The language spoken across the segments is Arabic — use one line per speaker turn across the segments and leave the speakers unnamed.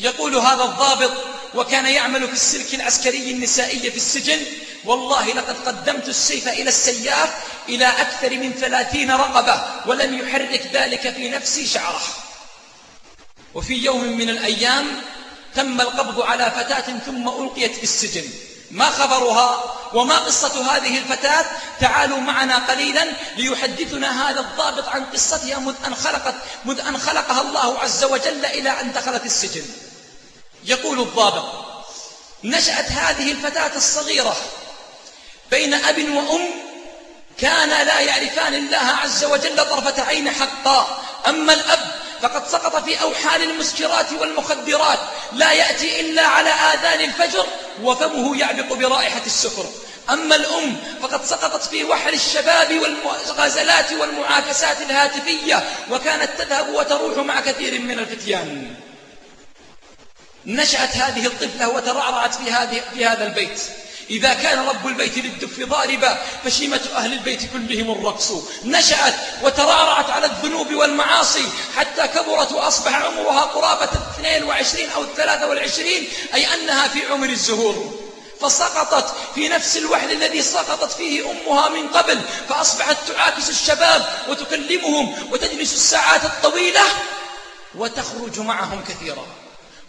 يقول هذا الضابط وكان يعمل في السلك العسكري النسائي في السجن والله لقد قدمت السيف إلى السياف إلى أكثر من ثلاثين رقبة ولم يحرك ذلك في نفسي شعره. وفي يوم من الأيام تم القبض على فتاة ثم ألقيت في السجن. ما خبرها وما قصة هذه الفتاة؟ تعالوا معنا قليلا ليحدثنا هذا الضابط عن قصتها مذ أن خلقت مذ أن خلقها الله عز وجل إلى أن دخلت السجن. يقول الضابط نشأت هذه الفتاة الصغيرة بين أب وأم كانا لا يعرفان الله عز وجل طرفة عين حقا. أما الأب فقد سقط في أوحال المسكرات والمخدرات. لا يأتي إلا على آذان الفجر وفمه يعبق برائحة السكر أما الأم فقد سقطت في وحل الشباب والغزلات والمعاكسات الهاتفية وكانت تذهب وتروح مع كثير من الفتيان. نشأت هذه الطفلة وترعرعت في, هذه في هذا البيت. إذا كان رب البيت للدف ضاربا فشيمة أهل البيت كلهم الرقص. نشأت وترعرعت على الذنوب والمعاصي حتى كبرت وأصبح عمرها قرابة 22 أو 23 أي أنها في عمر الزهور. فسقطت في نفس الوحل الذي سقطت فيه أمها من قبل فأصبحت تعاكس الشباب وتكلمهم وتجلس الساعات الطويلة وتخرج معهم كثيرا.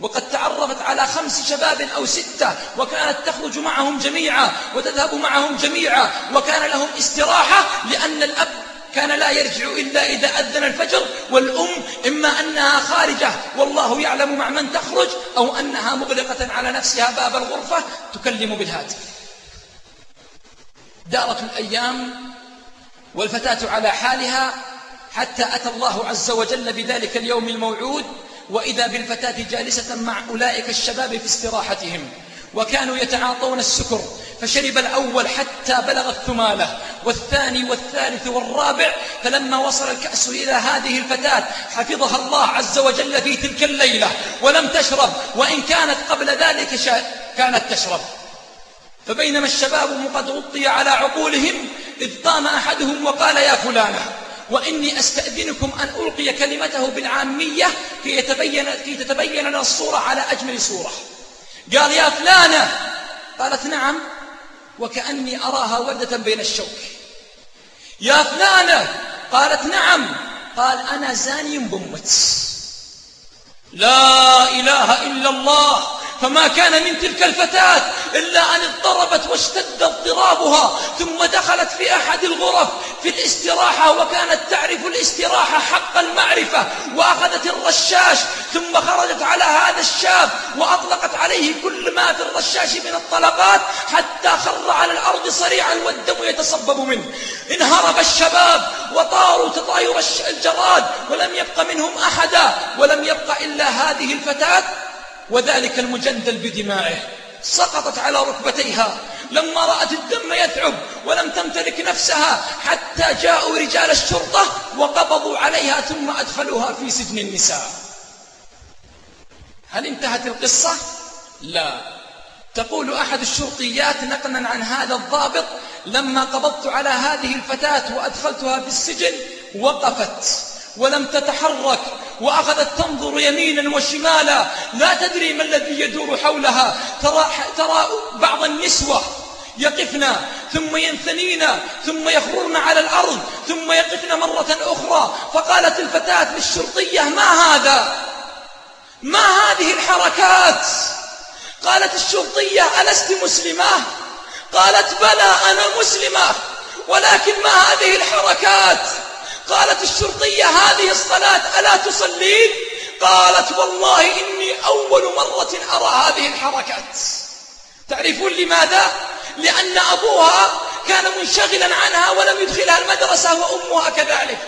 وقد تعرفت على خمس شباب أو ستة وكانت تخرج معهم جميعا وتذهب معهم جميعا وكان لهم استراحة لأن الأب كان لا يرجع إلا إذا أذن الفجر والأم إما أنها خارجة والله يعلم مع من تخرج أو أنها مغلقة على نفسها باب الغرفة تكلم بالهاتف. دارت الأيام والفتاة على حالها حتى أتى الله عز وجل بذلك اليوم الموعود وإذا بالفتاة جالسة مع أولئك الشباب في استراحتهم وكانوا يتعاطون السكر فشرب الأول حتى بلغ الثمالة والثاني والثالث والرابع فلما وصل الكأس إلى هذه الفتاة حفظها الله عز وجل في تلك الليلة ولم تشرب وإن كانت قبل ذلك كانت تشرب. فبينما الشباب قد غطي على عقولهم إذ قام أحدهم وقال يا فلانة وإني أستأذنكم أن ألقي كلمته بالعامية كي, يتبين كي تتبين لنا الصورة على أجمل صورة. قال يا فلانة. قالت نعم. وكأني أراها وردة بين الشوك. يا فلانة. قالت نعم. قال أنا زاني بمت لا إله إلا الله. فما كان من تلك الفتاة إلا أن اضطربت واشتد اضطرابها ثم دخلت في أحد الغرف في الاستراحة وكانت تعرف الاستراحة حق المعرفة وأخذت الرشاش ثم خرجت على هذا الشاب وأطلقت عليه كل ما في الرشاش من الطلقات حتى خر على الأرض صريعا والدم يتصبب منه. انهرب الشباب وطاروا تطاير الجراد ولم يبق منهم أحدا ولم يبق إلا هذه الفتاة. وذلك المجندل بدمائه. سقطت على ركبتيها. لما رأت الدم يثعب ولم تمتلك نفسها حتى جاءوا رجال الشرطة وقبضوا عليها ثم أدخلوها في سجن النساء. هل انتهت القصة؟ لا. تقول أحد الشرطيات نقلا عن هذا الضابط لما قبضت على هذه الفتاة وأدخلتها في السجن وقفت ولم تتحرك. وأخذت تنظر يمينا وشمالا. لا تدري ما الذي يدور حولها. ترى, ترى بعض النسوة يقفن ثم ينثنين ثم يخررن على الأرض ثم يقفن مرة أخرى. فقالت الفتاة للشرطية ما هذا؟ ما هذه الحركات؟ قالت الشرطية ألست مسلمة؟ قالت بلى أنا مسلمة ولكن ما هذه الحركات؟ قالت الشرطية هذه الصلاة ألا تصلين؟ قالت والله إني أول مرة أرى هذه الحركات. تعرفون لماذا؟ لأن أبوها كان منشغلا عنها ولم يدخلها المدرسة وأمها كذلك.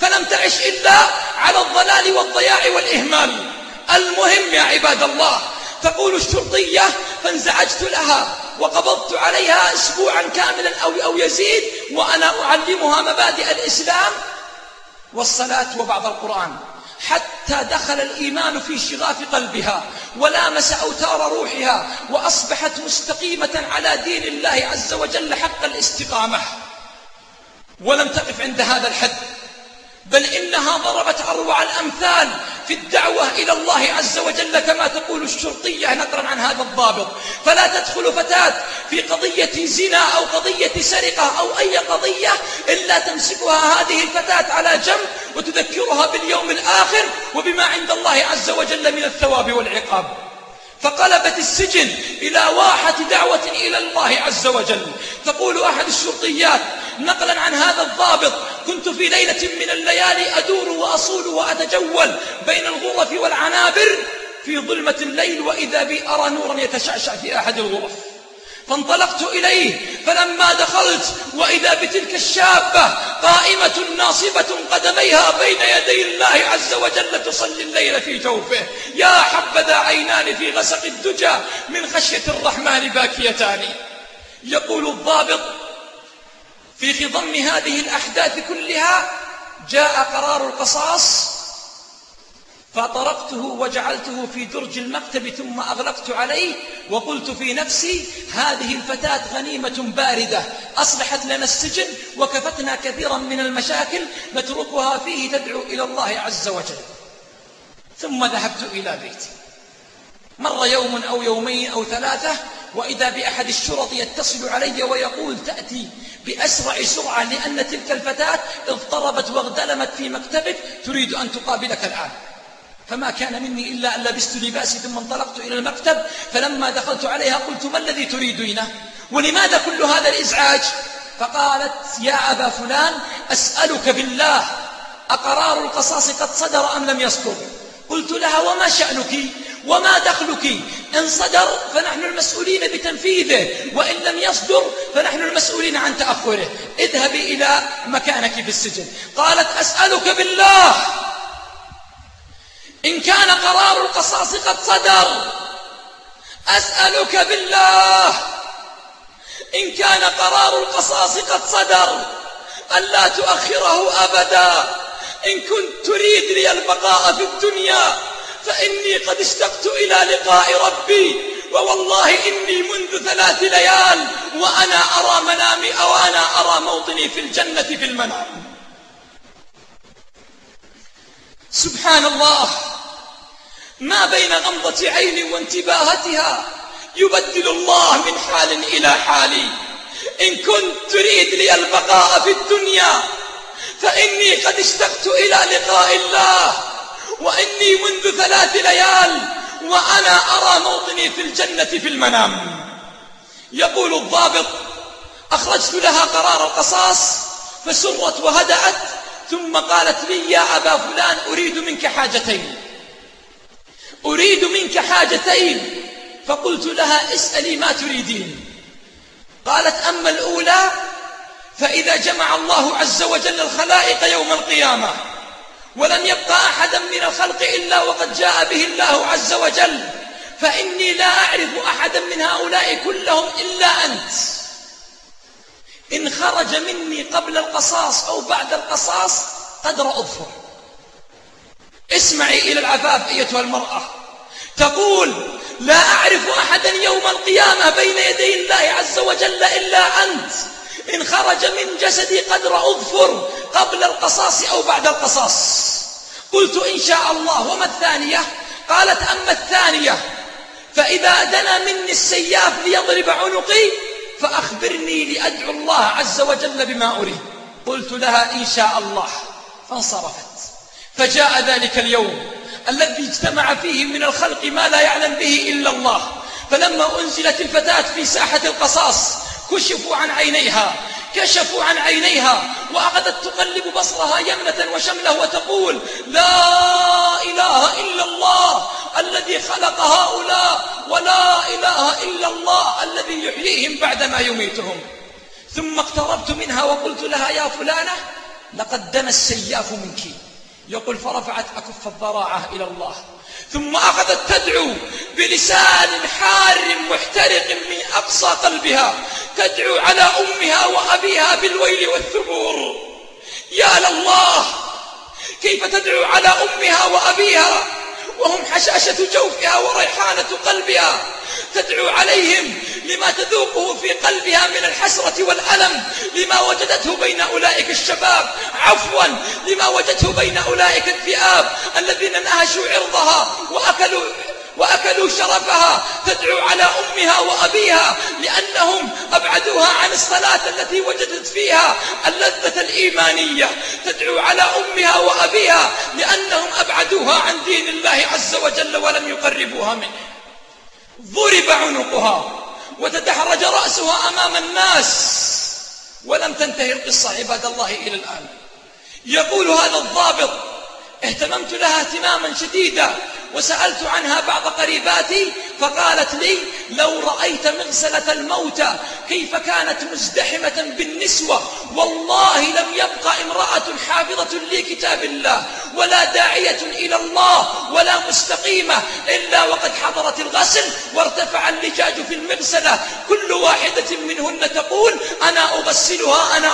فلم تعش إلا على الضلال والضياع والإهمال. المهم يا عباد الله تقول الشرطية فانزعجت لها وقبضت عليها أسبوعا كاملا أو, أو يزيد وأنا أعلمها مبادئ الإسلام والصلاة وبعض القرآن. حتى دخل الإيمان في شغاف قلبها ولامس أوتار روحها وأصبحت مستقيمة على دين الله عز وجل حق الاستقامة. ولم تقف عند هذا الحد. بل إنها ضربت أروع الأمثال في الدعوة إلى الله عز وجل كما تقول الشرطية نقرا عن هذا الضابط. فلا تدخل فتاة في قضية زنا أو قضية سرقة أو أي قضية إلا تمسكها هذه الفتاة على جنب وتذكرها باليوم الآخر وبما عند الله عز وجل من الثواب والعقاب. فقلبت السجن إلى واحة دعوة إلى الله عز وجل. تقول أحد الشرطيات نقلا عن هذا الضابط كنت في ليلة من الليالي أدور وأصول وأتجول بين الغرف والعنابر في ظلمة الليل وإذا بي أرى نورا يتشعشع في أحد الغرف. فانطلقت إليه فلما دخلت وإذا بتلك الشابة قائمة ناصبة قدميها بين يدي الله عز وجل تصلي الليل في جوفه. يا حبذا عينان في غسق الدجى من خشية الرحمن باكيتان. يقول الضابط في خضم هذه الأحداث كلها جاء قرار القصاص فطرقته وجعلته في درج المكتب ثم أغلقت عليه وقلت في نفسي هذه الفتاة غنيمة باردة أصلحت لنا السجن وكفتنا كثيرا من المشاكل نتركها فيه تدعو إلى الله عز وجل. ثم ذهبت إلى بيتي. مر يوم أو يومين أو ثلاثة وإذا بأحد الشرط يتصل علي ويقول تأتي بأسرع سرعة لأن تلك الفتاة اضطربت واغتلمت في مكتبك تريد أن تقابلك الآن. فما كان مني إلا أن لبست لباسي ثم انطلقت إلى المكتب فلما دخلت عليها قلت ما الذي تريدينه؟ ولماذا كل هذا الإزعاج؟ فقالت يا أبا فلان أسألك بالله أقرار القصاص قد صدر أم لم يصدر؟ قلت لها وما شأنك؟ وما دخلك؟ إن صدر فنحن المسؤولين بتنفيذه وإن لم يصدر فنحن المسؤولين عن تأخره. اذهبي إلى مكانك في السجن قالت أسألك بالله. إن كان قرار القصاص قد صدر. أسألك بالله. إن كان قرار القصاص قد صدر ألا تؤخره أبدا. إن كنت تريد لي البقاء في الدنيا فإني قد اشتقت إلى لقاء ربي. ووالله إني منذ ثلاث ليال وأنا أرى منامي أو أنا أرى موطني في الجنة في المنام. سبحان الله. ما بين غمضة عين وانتباهتها يبدل الله من حال إلى حال. إن كنت تريد لي البقاء في الدنيا فإني قد اشتقت إلى لقاء الله. وإني منذ ثلاث ليال وأنا أرى موطني في الجنة في المنام. يقول الضابط أخرجت لها قرار القصاص فسرت وهدأت ثم قالت لي يا أبا فلان أريد منك حاجتين. أريد منك حاجتين. فقلت لها اسألي ما تريدين. قالت أما الأولى فإذا جمع الله عز وجل الخلائق يوم القيامة ولم يبقى أحدا من الخلق إلا وقد جاء به الله عز وجل فإني لا أعرف أحدا من هؤلاء كلهم إلا أنت. إن خرج مني قبل القصاص أو بعد القصاص قدر أظفر. اسمعي إلى العفاف أيتها المرأة. تقول لا أعرف أحدا يوم القيامة بين يدي الله عز وجل إلا أنت. إن خرج من جسدي قدر أظفر قبل القصاص أو بعد القصاص. قلت إن شاء الله. وما الثانية؟ قالت أما الثانية فإذا دنا مني السياف ليضرب عنقي فأخبرني لأدعو الله عز وجل بما أريد. قلت لها إن شاء الله. فانصرفت. فجاء ذلك اليوم الذي اجتمع فيه من الخلق ما لا يعلم به إلا الله. فلما أنزلت الفتاة في ساحة القصاص كشفوا عن عينيها كشفوا عن عينيها وأخذت تقلب بصرها يمنة وشملة وتقول لا إله إلا الله الذي خلق هؤلاء ولا إله إلا الله الذي يحييهم بعدما يميتهم. ثم اقتربت منها وقلت لها يا فلانة لقد دنا السياف منك. يقول فرفعت أكف الضراعة إلى الله. ثم أخذت تدعو بلسان حار محترق من أقصى قلبها تدعو على أمها وأبيها بالويل والثبور. يا لله كيف تدعو على أمها وأبيها؟ وهم حشاشة جوفها وريحانة قلبها تدعو عليهم لما تذوقه في قلبها من الحسرة والألم لما وجدته بين أولئك الشباب. عفوا لما وجدته بين أولئك الذئاب الذين نهشوا عرضها وأكلوا وأكلوا شرفها تدعو على أمها وأبيها لأنهم أبعدوها عن الصلاة التي وجدت فيها اللذة الإيمانية. تدعو على أمها وأبيها لأنهم أبعدوها عن دين الله عز وجل ولم يقربوها منه. ضرب عنقها وتدحرج رأسها أمام الناس. ولم تنتهي القصة عباد الله إلى الآن. يقول هذا الضابط اهتممت لها اهتماما شديدا. وسألت عنها بعض قريباتي فقالت لي لو رأيت مغسلة الموتى كيف كانت مزدحمة بالنسوة؟ والله لم يبقى امرأة حافظة لكتاب الله ولا داعية إلى الله ولا مستقيمة إلا وقد حضرت الغسل وارتفع اللجاج في المغسلة. كل واحدة منهن تقول أنا أغسلها أنا